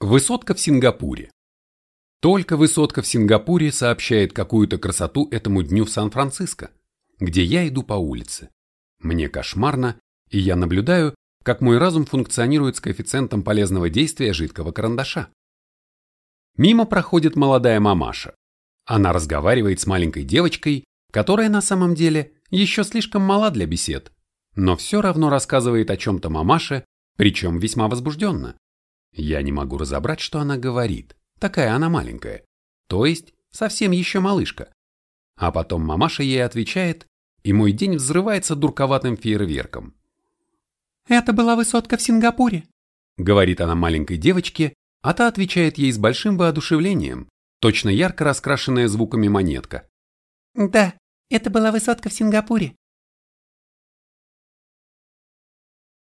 Высотка в Сингапуре. Только высотка в Сингапуре сообщает какую-то красоту этому дню в Сан-Франциско, где я иду по улице. Мне кошмарно, и я наблюдаю, как мой разум функционирует с коэффициентом полезного действия жидкого карандаша. Мимо проходит молодая мамаша. Она разговаривает с маленькой девочкой, которая на самом деле еще слишком мала для бесед, но все равно рассказывает о чем-то мамаше, причем весьма возбужденно. Я не могу разобрать, что она говорит. Такая она маленькая. То есть, совсем еще малышка. А потом мамаша ей отвечает, и мой день взрывается дурковатым фейерверком. «Это была высотка в Сингапуре», — говорит она маленькой девочке, а та отвечает ей с большим воодушевлением, точно ярко раскрашенная звуками монетка. «Да, это была высотка в Сингапуре.